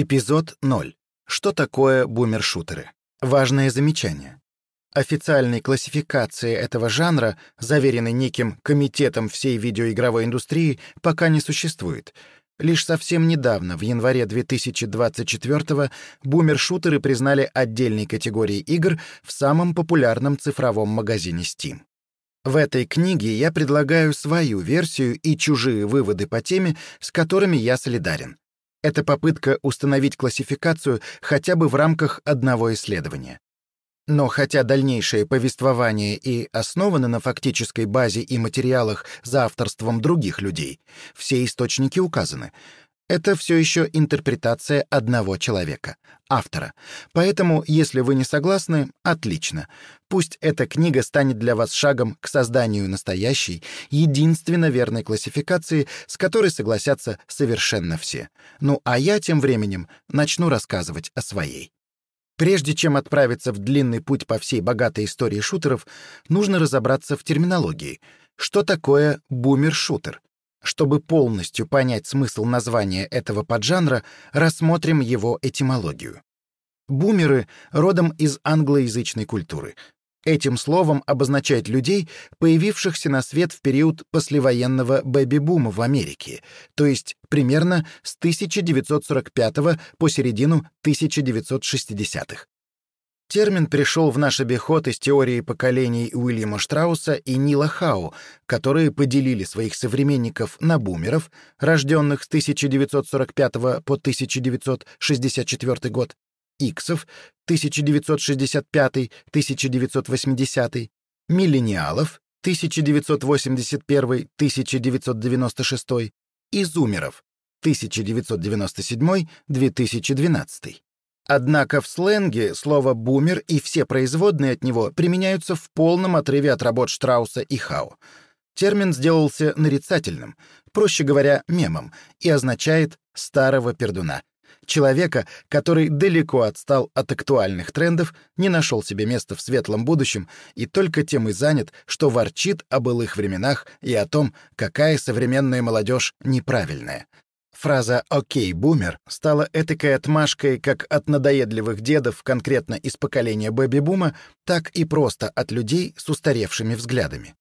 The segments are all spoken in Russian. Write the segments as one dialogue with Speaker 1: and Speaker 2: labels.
Speaker 1: Эпизод 0. Что такое бумершутеры? Важное замечание. Официальной классификации этого жанра, заверенной неким комитетом всей видеоигровой индустрии, пока не существует. Лишь совсем недавно, в январе 2024-го, бумершутеры признали отдельной категорией игр в самом популярном цифровом магазине Steam. В этой книге я предлагаю свою версию и чужие выводы по теме, с которыми я солидарен. Это попытка установить классификацию хотя бы в рамках одного исследования. Но хотя дальнейшее повествование и основано на фактической базе и материалах за авторством других людей, все источники указаны. Это все еще интерпретация одного человека, автора. Поэтому, если вы не согласны, отлично. Пусть эта книга станет для вас шагом к созданию настоящей, единственно верной классификации, с которой согласятся совершенно все. Ну а я тем временем начну рассказывать о своей. Прежде чем отправиться в длинный путь по всей богатой истории шутеров, нужно разобраться в терминологии. Что такое бумер-шутер? Чтобы полностью понять смысл названия этого поджанра, рассмотрим его этимологию. Бумеры родом из англоязычной культуры. Этим словом обозначают людей, появившихся на свет в период послевоенного бэби-бума в Америке, то есть примерно с 1945 по середину 1960-х. Термин пришел в наш обиход из теории поколений Уильяма Штрауса и Нила Хау, которые поделили своих современников на бумеров, рожденных с 1945 по 1964 год, иксов 1965-1980, миллениалов 1981-1996 и зумеров 1997-2012. Однако в сленге слово «бумер» и все производные от него применяются в полном отрыве от работ Штрауса и Хау. Термин сделался нарицательным, проще говоря, мемом, и означает «старого пердуна». Человека, который далеко отстал от актуальных трендов, не нашел себе места в светлом будущем и только тем и занят, что ворчит о былых временах и о том, какая современная молодежь неправильная. Фраза «Окей, бумер» стала этакой отмашкой как от надоедливых дедов, конкретно из поколения бэби-бума, так и просто от людей с устаревшими взглядами.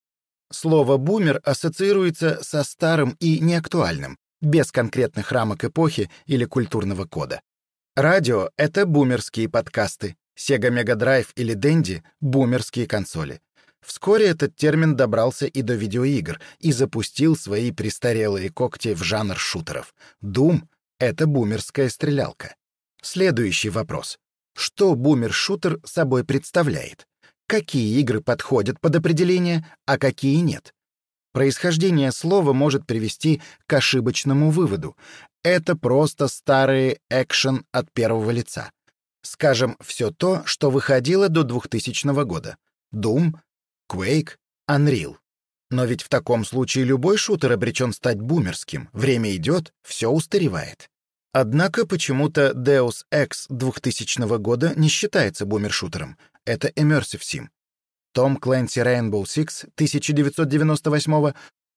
Speaker 1: Слово «бумер» ассоциируется со старым и неактуальным, без конкретных рамок эпохи или культурного кода. Радио — это бумерские подкасты, Sega Mega Drive или Dendy — бумерские консоли. Вскоре этот термин добрался и до видеоигр и запустил свои престарелые когти в жанр шутеров. Doom — это бумерская стрелялка. Следующий вопрос. Что бумер-шутер собой представляет? Какие игры подходят под определение, а какие нет? Происхождение слова может привести к ошибочному выводу. Это просто старый экшен от первого лица. Скажем, все то, что выходило до 2000 года. Doom, Quake, Unreal. Но ведь в таком случае любой шутер обречен стать бумерским. Время идет, все устаревает. Однако почему-то Deus Ex 2000 года не считается бумершутером. Это Immersive Sim. Том Clancy Rainbow Six 1998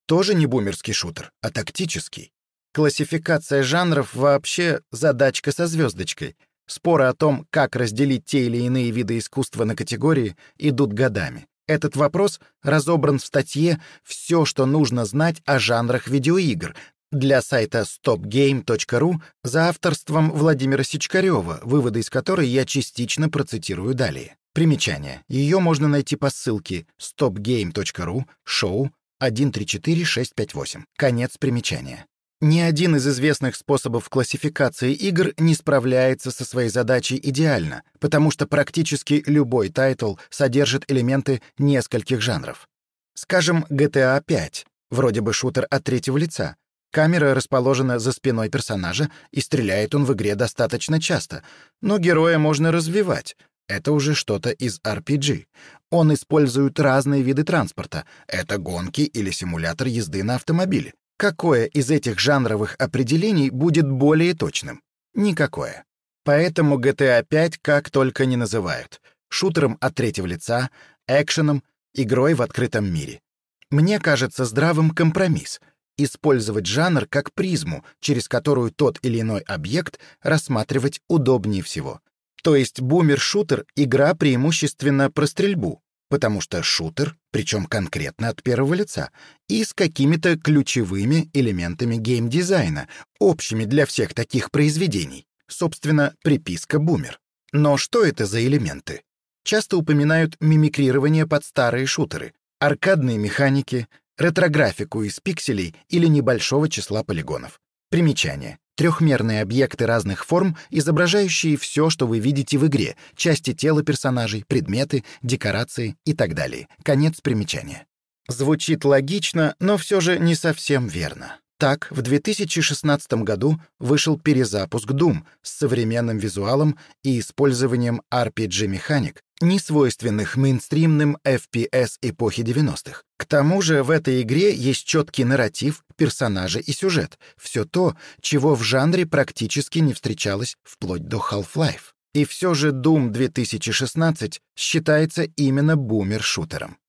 Speaker 1: тоже не бумерский шутер, а тактический. Классификация жанров вообще задачка со звездочкой. Споры о том, как разделить те или иные виды искусства на категории, идут годами. Этот вопрос разобран в статье «Все, что нужно знать о жанрах видеоигр» для сайта stopgame.ru за авторством Владимира Сичкарева, выводы из которой я частично процитирую далее. Примечание. Ее можно найти по ссылке stopgame.ru, шоу 134658. Конец примечания. Ни один из известных способов классификации игр не справляется со своей задачей идеально, потому что практически любой тайтл содержит элементы нескольких жанров. Скажем, GTA 5, вроде бы шутер от третьего лица. Камера расположена за спиной персонажа, и стреляет он в игре достаточно часто, но героя можно развивать. Это уже что-то из RPG. Он использует разные виды транспорта. Это гонки или симулятор езды на автомобиле. Какое из этих жанровых определений будет более точным? Никакое. Поэтому GTA 5 как только не называют. Шутером от третьего лица, экшеном, игрой в открытом мире. Мне кажется здравым компромисс. использовать жанр как призму, через которую тот или иной объект рассматривать удобнее всего. То есть бумер-шутер — игра преимущественно про стрельбу, потому что шутер, причем конкретно от первого лица, и с какими-то ключевыми элементами геймдизайна, общими для всех таких произведений. Собственно, приписка «бумер». Но что это за элементы? Часто упоминают мимикрирование под старые шутеры, аркадные механики, ретрографику из пикселей или небольшого числа полигонов. Примечание. Трехмерные объекты разных форм, изображающие все, что вы видите в игре, части тела персонажей, предметы, декорации и так далее. Конец примечания. Звучит логично, но все же не совсем верно. Так, в 2016 году вышел перезапуск Doom с современным визуалом и использованием RPG-механик, не свойственных мейнстримным FPS эпохи 90-х. К тому же в этой игре есть четкий нарратив, персонажи и сюжет. Все то, чего в жанре практически не встречалось вплоть до Half-Life. И все же Doom 2016 считается именно бумер-шутером.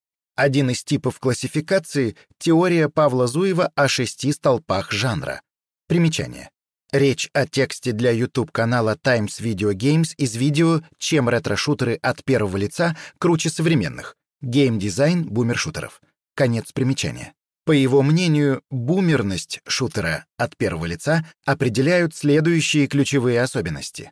Speaker 1: Один из типов классификации — теория Павла Зуева о шести столпах жанра. Примечание. Речь о тексте для YouTube-канала Times Video Games из видео «Чем ретро-шутеры от первого лица круче современных. Геймдизайн бумершутеров». Конец примечания. По его мнению, бумерность шутера от первого лица определяют следующие ключевые особенности.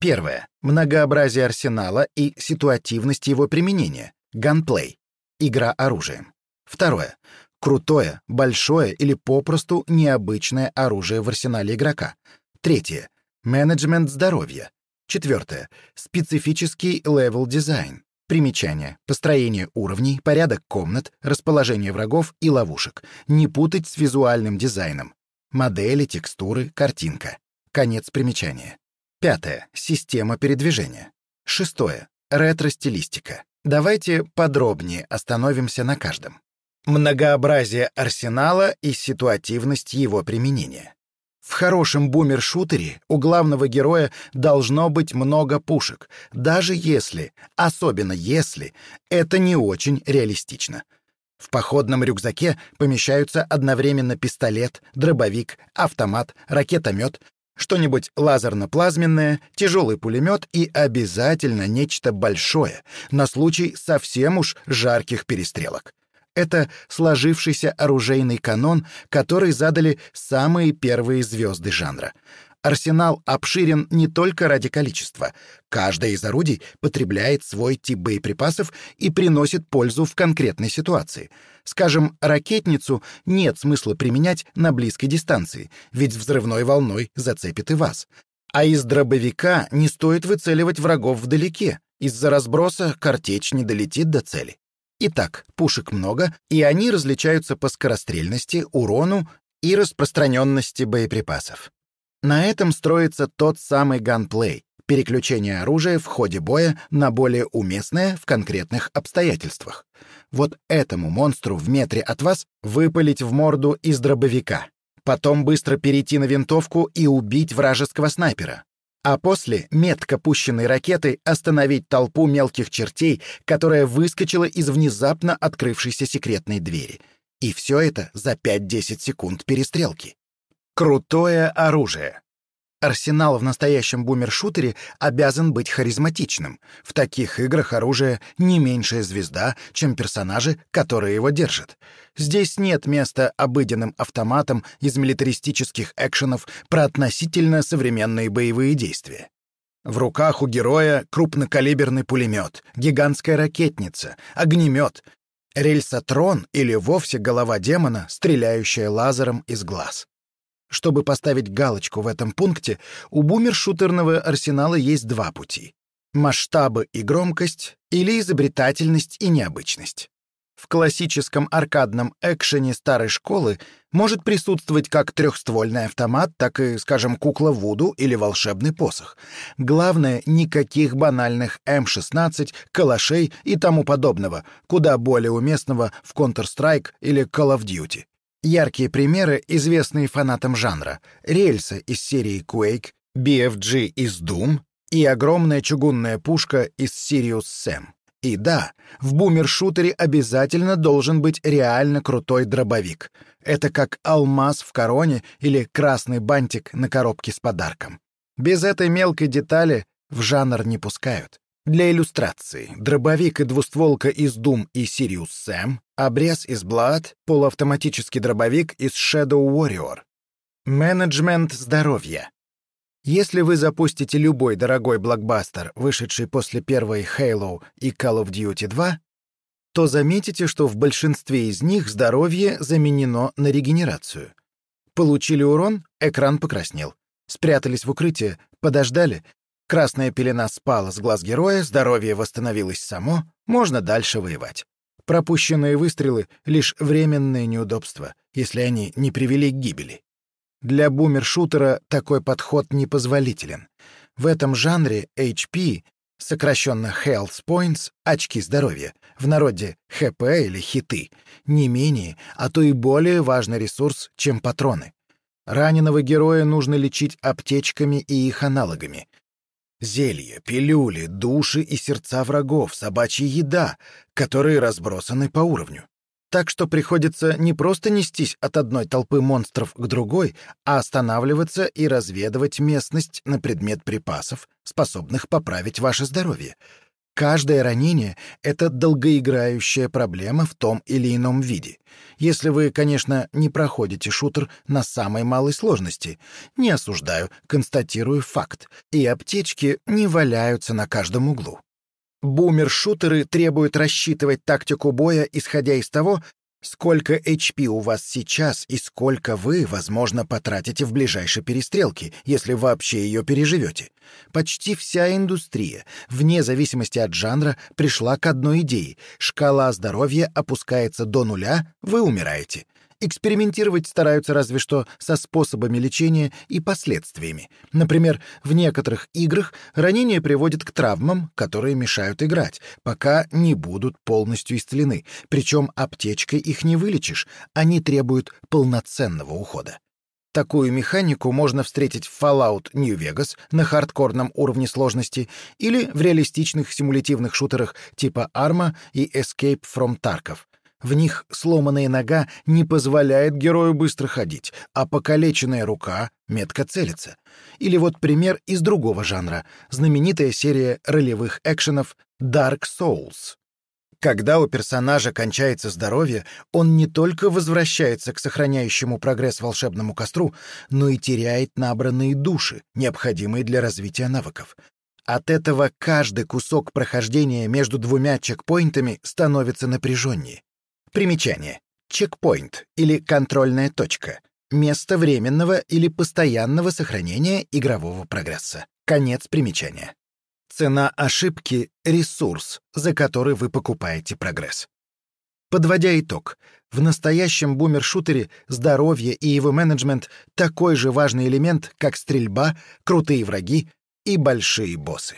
Speaker 1: Первое. Многообразие арсенала и ситуативность его применения. Gunplay. Игра оружием. Второе. Крутое, большое или попросту необычное оружие в арсенале игрока. Третье. Менеджмент здоровья. Четвертое. Специфический левел-дизайн. Примечание. Построение уровней, порядок комнат, расположение врагов и ловушек. Не путать с визуальным дизайном. Модели, текстуры, картинка. Конец примечания. Пятое. Система передвижения. Шестое. Ретро-стилистика. Давайте подробнее остановимся на каждом. Многообразие арсенала и ситуативность его применения. В хорошем бумер-шутере у главного героя должно быть много пушек, даже если, особенно если, это не очень реалистично. В походном рюкзаке помещаются одновременно пистолет, дробовик, автомат, ракетомет, что-нибудь лазерно-плазменное, тяжелый пулемет и обязательно нечто большое, на случай совсем уж жарких перестрелок. Это сложившийся оружейный канон, который задали самые первые звезды жанра. Арсенал обширен не только ради количества. Каждое из орудий потребляет свой тип боеприпасов и приносит пользу в конкретной ситуации. Скажем, ракетницу нет смысла применять на близкой дистанции, ведь взрывной волной зацепит и вас. А из дробовика не стоит выцеливать врагов вдалеке. Из-за разброса картечь не долетит до цели. Итак, пушек много, и они различаются по скорострельности, урону и распространенности боеприпасов. На этом строится тот самый ганплей — переключение оружия в ходе боя на более уместное в конкретных обстоятельствах. Вот этому монстру в метре от вас выпалить в морду из дробовика, потом быстро перейти на винтовку и убить вражеского снайпера, а после метко пущенной ракеты остановить толпу мелких чертей, которая выскочила из внезапно открывшейся секретной двери. И все это за 5-10 секунд перестрелки. Крутое оружие. Арсенал в настоящем бумер-шутере обязан быть харизматичным. В таких играх оружие не меньшая звезда, чем персонажи, которые его держат. Здесь нет места обыденным автоматам из милитаристических экшенов про относительно современные боевые действия. В руках у героя крупнокалиберный пулемет, гигантская ракетница, огнемет, рельсотрон или вовсе голова демона, стреляющая лазером из глаз. Чтобы поставить галочку в этом пункте, у бумер-шутерного арсенала есть два пути — масштабы и громкость или изобретательность и необычность. В классическом аркадном экшене старой школы может присутствовать как трехствольный автомат, так и, скажем, кукла Вуду или волшебный посох. Главное, никаких банальных М-16, калашей и тому подобного, куда более уместного в Counter-Strike или Call of Duty. Яркие примеры, известные фанатам жанра. Рельсы из серии Quake, BFG из Doom и огромная чугунная пушка из Sirius Sam. И да, в бумер-шутере обязательно должен быть реально крутой дробовик. Это как алмаз в короне или красный бантик на коробке с подарком. Без этой мелкой детали в жанр не пускают. Для иллюстрации дробовик и двустволка из Doom и Sirius Sam, обрез из Blood, полуавтоматический дробовик из Shadow Warrior. Менеджмент здоровья. Если вы запустите любой дорогой блокбастер, вышедший после первой Halo и Call of Duty 2, то заметите, что в большинстве из них здоровье заменено на регенерацию. Получили урон, экран покраснел. Спрятались в укрытие, подождали, красная пелена спала с глаз героя, здоровье восстановилось само, можно дальше воевать. Пропущенные выстрелы — лишь временное неудобство, если они не привели к гибели. Для бумер-шутера такой подход непозволителен. В этом жанре HP, сокращенно Health Points, очки здоровья, в народе ХП или хиты, не менее, а то и более важный ресурс, чем патроны. Раненого героя нужно лечить аптечками и их аналогами. Зелья, пилюли, души и сердца врагов, собачья еда, которые разбросаны по уровню. Так что приходится не просто нестись от одной толпы монстров к другой, а останавливаться и разведывать местность на предмет припасов, способных поправить ваше здоровье. Каждое ранение — это долгоиграющая проблема в том или ином виде. Если вы, конечно, не проходите шутер на самой малой сложности. Не осуждаю, констатирую факт. И аптечки не валяются на каждом углу. Бумер-шутеры требуют рассчитывать тактику боя, исходя из того, сколько HP у вас сейчас и сколько вы, возможно, потратите в ближайшей перестрелке, если вообще ее переживете. Почти вся индустрия, вне зависимости от жанра, пришла к одной идее. Шкала здоровья опускается до нуля, вы умираете. Экспериментировать стараются разве что со способами лечения и последствиями. Например, в некоторых играх ранения приводят к травмам, которые мешают играть, пока не будут полностью исцелены. Причем аптечкой их не вылечишь, они требуют полноценного ухода. Такую механику можно встретить в Fallout New Vegas на хардкорном уровне сложности или в реалистичных симулятивных шутерах типа Arma и Escape from Tarkov. В них сломанная нога не позволяет герою быстро ходить, а покалеченная рука метко целится. Или вот пример из другого жанра — знаменитая серия ролевых экшенов Dark Souls. Когда у персонажа кончается здоровье, он не только возвращается к сохраняющему прогресс волшебному костру, но и теряет набранные души, необходимые для развития навыков. От этого каждый кусок прохождения между двумя чекпоинтами становится напряженнее. Примечание. Чекпоинт или контрольная точка. Место временного или постоянного сохранения игрового прогресса. Конец примечания. Цена ошибки — ресурс, за который вы покупаете прогресс. Подводя итог, в настоящем бумер-шутере здоровье и его менеджмент — такой же важный элемент, как стрельба, крутые враги и большие боссы.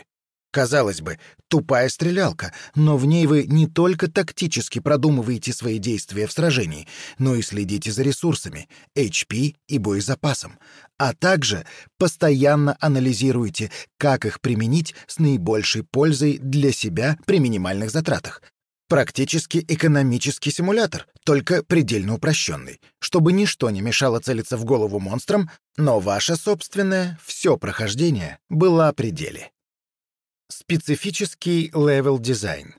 Speaker 1: Казалось бы, тупая стрелялка, но в ней вы не только тактически продумываете свои действия в сражении, но и следите за ресурсами, HP и боезапасом, а также постоянно анализируете, как их применить с наибольшей пользой для себя при минимальных затратах. Практически экономический симулятор, только предельно упрощенный, чтобы ничто не мешало целиться в голову монстрам, но ваше собственное все прохождение было пределе. Специфический левел-дизайн.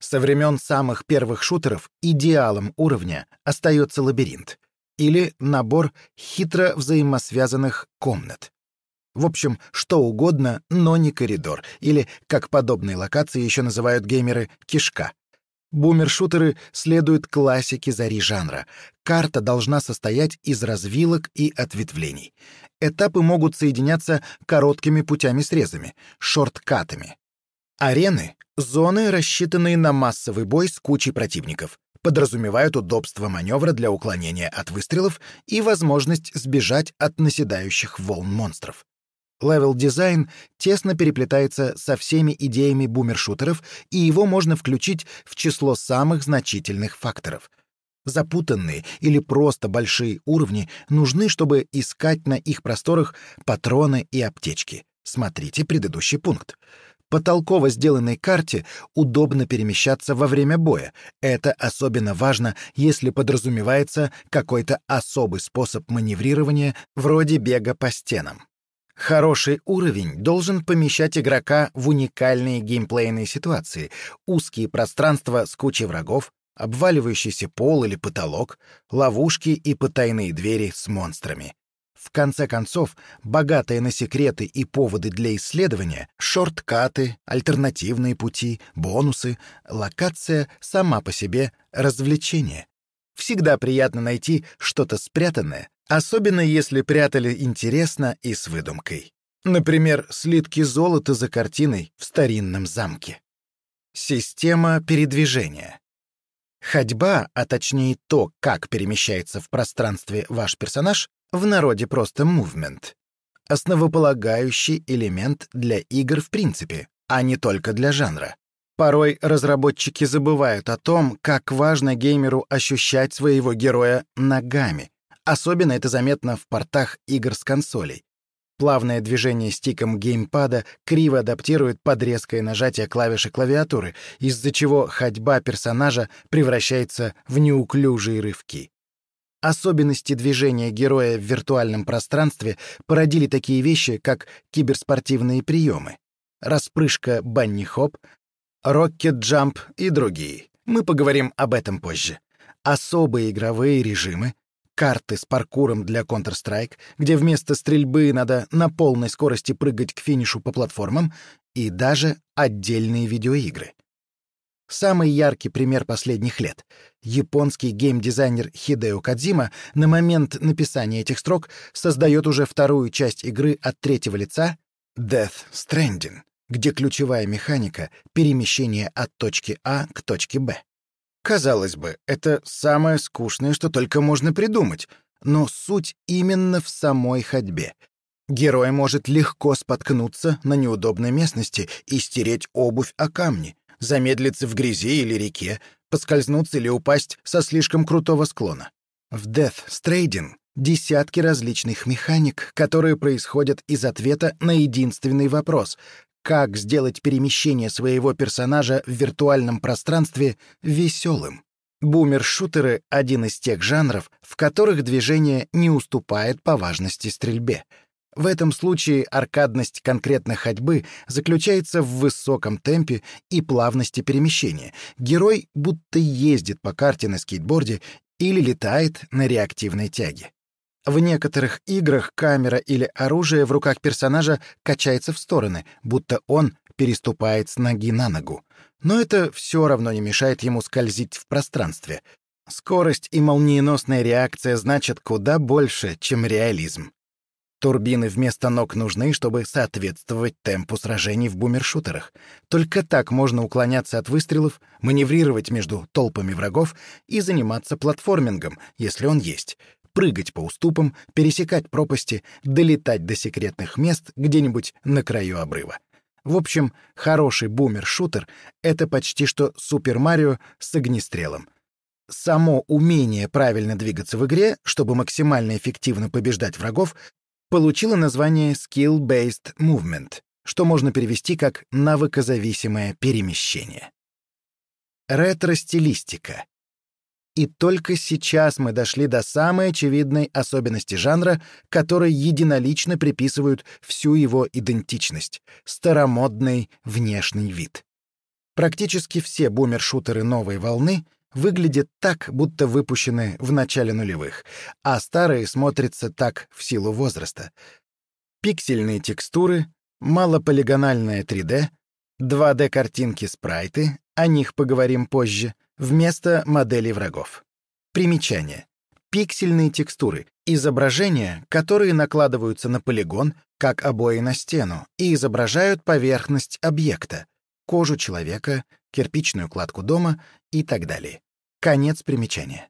Speaker 1: Со времен самых первых шутеров идеалом уровня остается лабиринт или набор хитро взаимосвязанных комнат. В общем, что угодно, но не коридор, или, как подобные локации еще называют геймеры, кишка. Бумер-шутеры следуют классике зари жанра. Карта должна состоять из развилок и ответвлений. Этапы могут соединяться короткими путями-срезами, шорткатами. Арены — зоны, рассчитанные на массовый бой с кучей противников, подразумевают удобство маневра для уклонения от выстрелов и возможность сбежать от наседающих волн монстров. Левел-дизайн тесно переплетается со всеми идеями бумершутеров, и его можно включить в число самых значительных факторов. Запутанные или просто большие уровни нужны, чтобы искать на их просторах патроны и аптечки. Смотрите предыдущий пункт. По толково сделанной карте удобно перемещаться во время боя. Это особенно важно, если подразумевается какой-то особый способ маневрирования, вроде бега по стенам. Хороший уровень должен помещать игрока в уникальные геймплейные ситуации, узкие пространства с кучей врагов, обваливающийся пол или потолок, ловушки и потайные двери с монстрами. В конце концов, богатые на секреты и поводы для исследования, шорткаты, альтернативные пути, бонусы, локация сама по себе развлечение. Всегда приятно найти что-то спрятанное, Особенно если прятали интересно и с выдумкой. Например, слитки золота за картиной в старинном замке. Система передвижения. Ходьба, а точнее то, как перемещается в пространстве ваш персонаж, в народе просто movement. Основополагающий элемент для игр в принципе, а не только для жанра. Порой разработчики забывают о том, как важно геймеру ощущать своего героя ногами, Особенно это заметно в портах игр с консолей. Плавное движение стиком геймпада криво адаптирует под резкое нажатие клавиши клавиатуры, из-за чего ходьба персонажа превращается в неуклюжие рывки. Особенности движения героя в виртуальном пространстве породили такие вещи, как киберспортивные приемы, распрыжка банни-хоп, рокет-джамп и другие. Мы поговорим об этом позже. Особые игровые режимы, карты с паркуром для Counter-Strike, где вместо стрельбы надо на полной скорости прыгать к финишу по платформам, и даже отдельные видеоигры. Самый яркий пример последних лет. Японский геймдизайнер Хидео Кадзима на момент написания этих строк создает уже вторую часть игры от третьего лица Death Stranding, где ключевая механика — перемещение от точки А к точке Б. Казалось бы, это самое скучное, что только можно придумать, но суть именно в самой ходьбе. Герой может легко споткнуться на неудобной местности и стереть обувь о камни, замедлиться в грязи или реке, поскользнуться или упасть со слишком крутого склона. В Death Stranding десятки различных механик, которые происходят из ответа на единственный вопрос как сделать перемещение своего персонажа в виртуальном пространстве веселым. Бумер-шутеры — один из тех жанров, в которых движение не уступает по важности стрельбе. В этом случае аркадность конкретной ходьбы заключается в высоком темпе и плавности перемещения. Герой будто ездит по карте на скейтборде или летает на реактивной тяге. В некоторых играх камера или оружие в руках персонажа качается в стороны, будто он переступает с ноги на ногу. Но это все равно не мешает ему скользить в пространстве. Скорость и молниеносная реакция значат куда больше, чем реализм. Турбины вместо ног нужны, чтобы соответствовать темпу сражений в бумершутерах. Только так можно уклоняться от выстрелов, маневрировать между толпами врагов и заниматься платформингом, если он есть прыгать по уступам, пересекать пропасти, долетать до секретных мест где-нибудь на краю обрыва. В общем, хороший бумер-шутер — это почти что Супер Марио с огнестрелом. Само умение правильно двигаться в игре, чтобы максимально эффективно побеждать врагов, получило название Skill-Based Movement, что можно перевести как навыкозависимое перемещение. Ретро-стилистика и только сейчас мы дошли до самой очевидной особенности жанра, которой единолично приписывают всю его идентичность — старомодный внешний вид. Практически все бумер-шутеры новой волны выглядят так, будто выпущены в начале нулевых, а старые смотрятся так в силу возраста. Пиксельные текстуры, малополигональное 3D, 2D-картинки-спрайты, о них поговорим позже — вместо моделей врагов. Примечание. Пиксельные текстуры — изображения, которые накладываются на полигон, как обои на стену, и изображают поверхность объекта — кожу человека, кирпичную кладку дома и так далее. Конец примечания.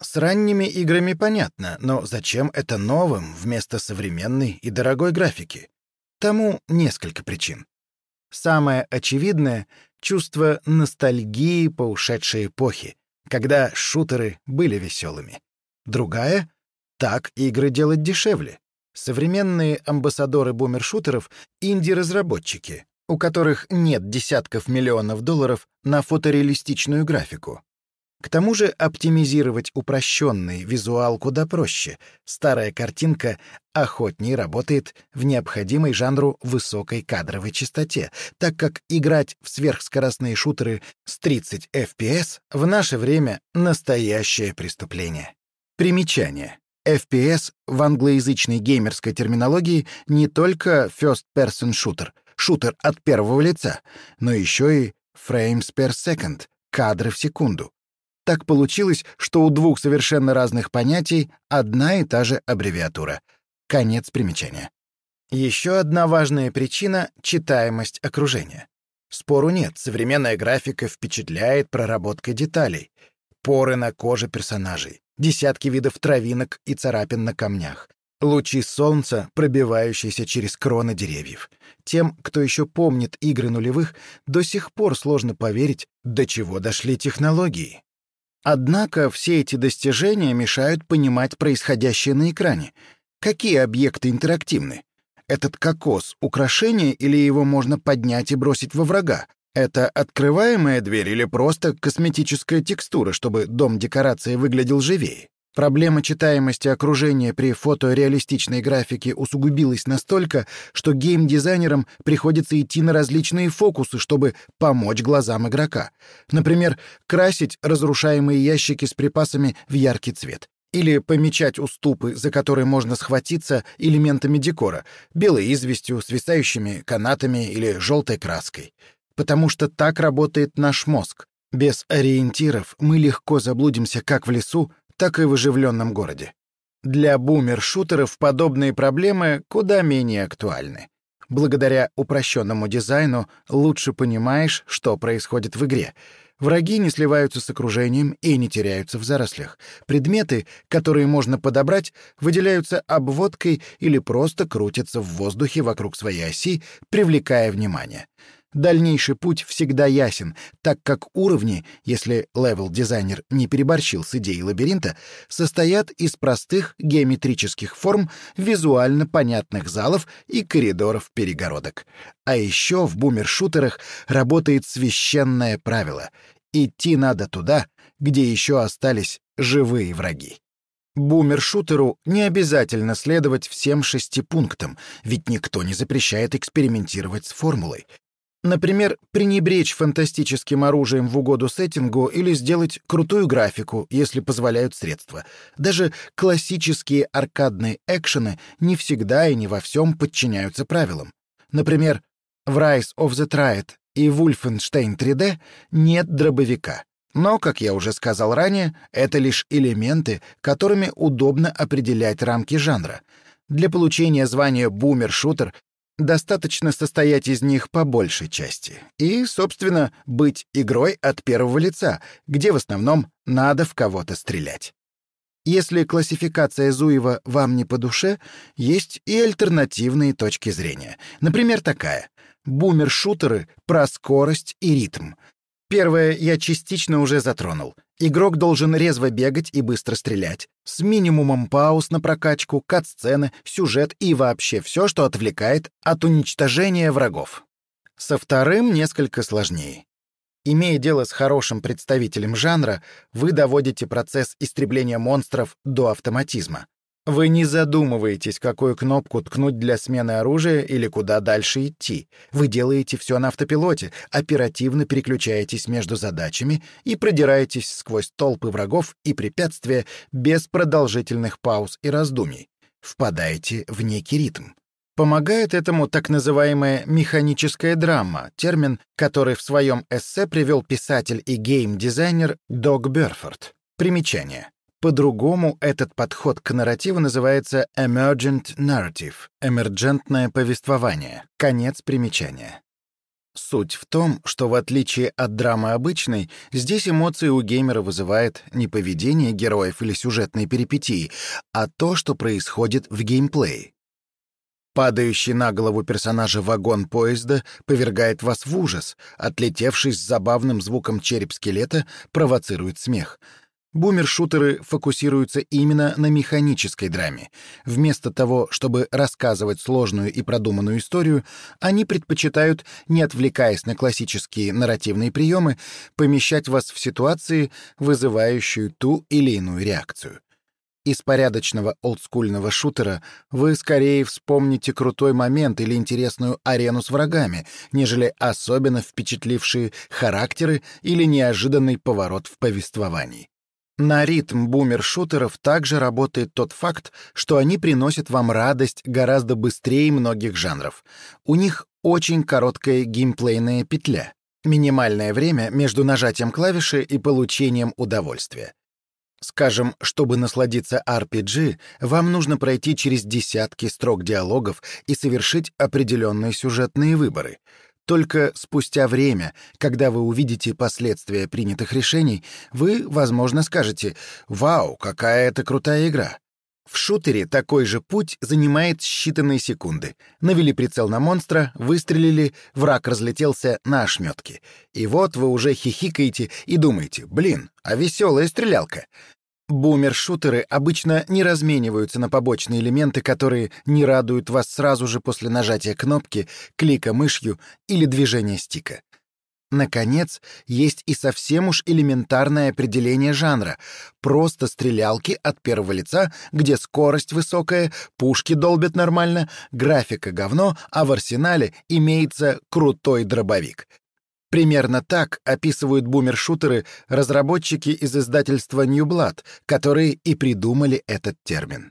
Speaker 1: С ранними играми понятно, но зачем это новым вместо современной и дорогой графики? Тому несколько причин. Самое очевидное чувство ностальгии по ушедшей эпохе, когда шутеры были веселыми. Другая — так игры делать дешевле. Современные амбассадоры бумершутеров — инди-разработчики, у которых нет десятков миллионов долларов на фотореалистичную графику. К тому же оптимизировать упрощенный визуал куда проще. Старая картинка охотнее работает в необходимой жанру высокой кадровой частоте, так как играть в сверхскоростные шутеры с 30 FPS в наше время — настоящее преступление. Примечание. FPS в англоязычной геймерской терминологии не только first-person shooter, шутер от первого лица, но еще и frames per second, кадры в секунду. Так получилось, что у двух совершенно разных понятий одна и та же аббревиатура. Конец примечания. Еще одна важная причина — читаемость окружения. Спору нет, современная графика впечатляет проработкой деталей. Поры на коже персонажей, десятки видов травинок и царапин на камнях, лучи солнца, пробивающиеся через кроны деревьев. Тем, кто еще помнит игры нулевых, до сих пор сложно поверить, до чего дошли технологии. Однако все эти достижения мешают понимать происходящее на экране. Какие объекты интерактивны? Этот кокос — украшение или его можно поднять и бросить во врага? Это открываемая дверь или просто косметическая текстура, чтобы дом декорации выглядел живее? Проблема читаемости окружения при фотореалистичной графике усугубилась настолько, что геймдизайнерам приходится идти на различные фокусы, чтобы помочь глазам игрока. Например, красить разрушаемые ящики с припасами в яркий цвет. Или помечать уступы, за которые можно схватиться элементами декора, белой известью, свисающими канатами или желтой краской. Потому что так работает наш мозг. Без ориентиров мы легко заблудимся как в лесу, так и в оживленном городе. Для бумер-шутеров подобные проблемы куда менее актуальны. Благодаря упрощенному дизайну лучше понимаешь, что происходит в игре. Враги не сливаются с окружением и не теряются в зарослях. Предметы, которые можно подобрать, выделяются обводкой или просто крутятся в воздухе вокруг своей оси, привлекая внимание. Дальнейший путь всегда ясен, так как уровни, если левел-дизайнер не переборщил с идеей лабиринта, состоят из простых геометрических форм, визуально понятных залов и коридоров-перегородок. А еще в бумер-шутерах работает священное правило — идти надо туда, где еще остались живые враги. Бумер-шутеру не обязательно следовать всем шести пунктам, ведь никто не запрещает экспериментировать с формулой. Например, пренебречь фантастическим оружием в угоду сеттингу или сделать крутую графику, если позволяют средства. Даже классические аркадные экшены не всегда и не во всем подчиняются правилам. Например, в Rise of the Triad и Wolfenstein 3D нет дробовика. Но, как я уже сказал ранее, это лишь элементы, которыми удобно определять рамки жанра. Для получения звания «бумер-шутер» Достаточно состоять из них по большей части. И, собственно, быть игрой от первого лица, где в основном надо в кого-то стрелять. Если классификация Зуева вам не по душе, есть и альтернативные точки зрения. Например, такая. Бумер-шутеры про скорость и ритм. Первое я частично уже затронул. Игрок должен резво бегать и быстро стрелять, с минимумом пауз на прокачку, кат-сцены, сюжет и вообще все, что отвлекает от уничтожения врагов. Со вторым несколько сложнее. Имея дело с хорошим представителем жанра, вы доводите процесс истребления монстров до автоматизма. Вы не задумываетесь, какую кнопку ткнуть для смены оружия или куда дальше идти. Вы делаете все на автопилоте, оперативно переключаетесь между задачами и продираетесь сквозь толпы врагов и препятствия без продолжительных пауз и раздумий. Впадаете в некий ритм. Помогает этому так называемая механическая драма, термин, который в своем эссе привел писатель и гейм-дизайнер Дог Берфорд. Примечание. По-другому этот подход к нарративу называется emergent narrative — эмерджентное повествование. Конец примечания. Суть в том, что в отличие от драмы обычной, здесь эмоции у геймера вызывает не поведение героев или сюжетные перипетии, а то, что происходит в геймплее. Падающий на голову персонажа вагон поезда повергает вас в ужас, отлетевший с забавным звуком череп скелета провоцирует смех — Бумер-шутеры фокусируются именно на механической драме. Вместо того, чтобы рассказывать сложную и продуманную историю, они предпочитают, не отвлекаясь на классические нарративные приемы, помещать вас в ситуации, вызывающую ту или иную реакцию. Из порядочного олдскульного шутера вы скорее вспомните крутой момент или интересную арену с врагами, нежели особенно впечатлившие характеры или неожиданный поворот в повествовании. На ритм бумер-шутеров также работает тот факт, что они приносят вам радость гораздо быстрее многих жанров. У них очень короткая геймплейная петля, минимальное время между нажатием клавиши и получением удовольствия. Скажем, чтобы насладиться RPG, вам нужно пройти через десятки строк диалогов и совершить определенные сюжетные выборы — только спустя время, когда вы увидите последствия принятых решений, вы, возможно, скажете «Вау, какая это крутая игра!». В шутере такой же путь занимает считанные секунды. Навели прицел на монстра, выстрелили, враг разлетелся на ошметки. И вот вы уже хихикаете и думаете, блин, а веселая стрелялка. Бумер-шутеры обычно не размениваются на побочные элементы, которые не радуют вас сразу же после нажатия кнопки, клика мышью или движения стика. Наконец, есть и совсем уж элементарное определение жанра. Просто стрелялки от первого лица, где скорость высокая, пушки долбят нормально, графика говно, а в арсенале имеется крутой дробовик. Примерно так описывают бумер-шутеры разработчики из издательства New Blood, которые и придумали этот термин.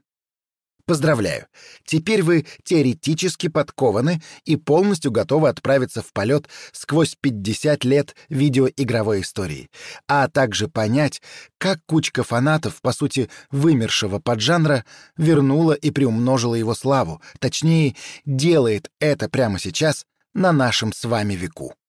Speaker 1: Поздравляю! Теперь вы теоретически подкованы и полностью готовы отправиться в полет сквозь 50 лет видеоигровой истории, а также понять, как кучка фанатов, по сути, вымершего поджанра, вернула и приумножила его славу, точнее, делает это прямо сейчас на нашем с вами веку.